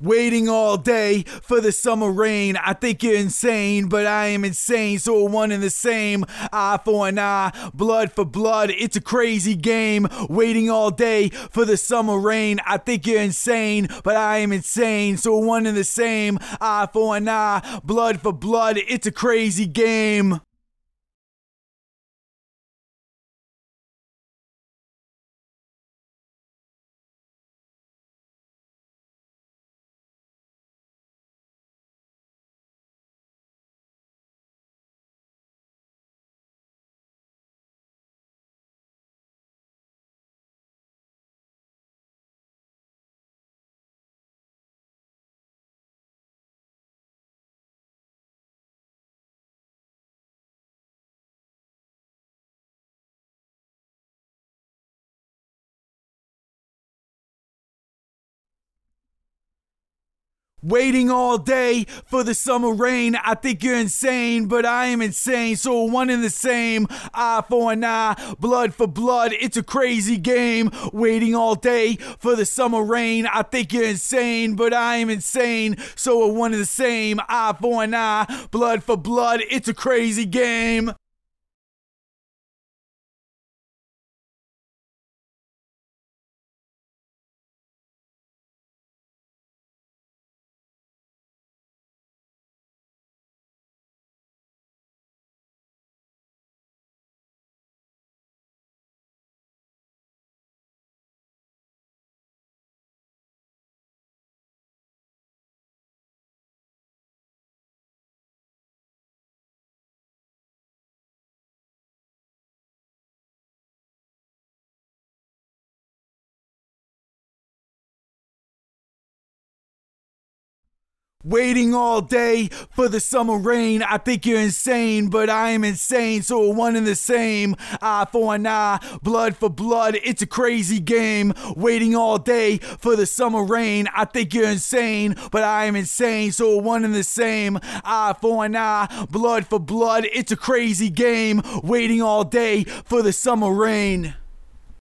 Waiting all day for the summer rain. I think you're insane, but I am insane. So one and the same. Eye for an eye, blood for blood. It's a crazy game. Waiting all day for the summer rain. I think you're insane, but I am insane. So one and the same. Eye for an eye, blood for blood. It's a crazy game. Waiting all day for the summer rain. I think you're insane, but I am insane. So one and the same. Eye for an eye, blood for blood. It's a crazy game. Waiting all day for the summer rain. I think you're insane, but I am insane. So we're one and the same. Eye for an eye, blood for blood. It's a crazy game. Waiting all day for the summer rain. I think you're insane, but I am insane. So we're one and the same. Eye for an eye, blood for blood. It's a crazy game. Waiting all day for the summer rain. I think you're insane, but I am insane. So we're one and the same. Eye for an eye, blood for blood. It's a crazy game. Waiting all day for the summer rain.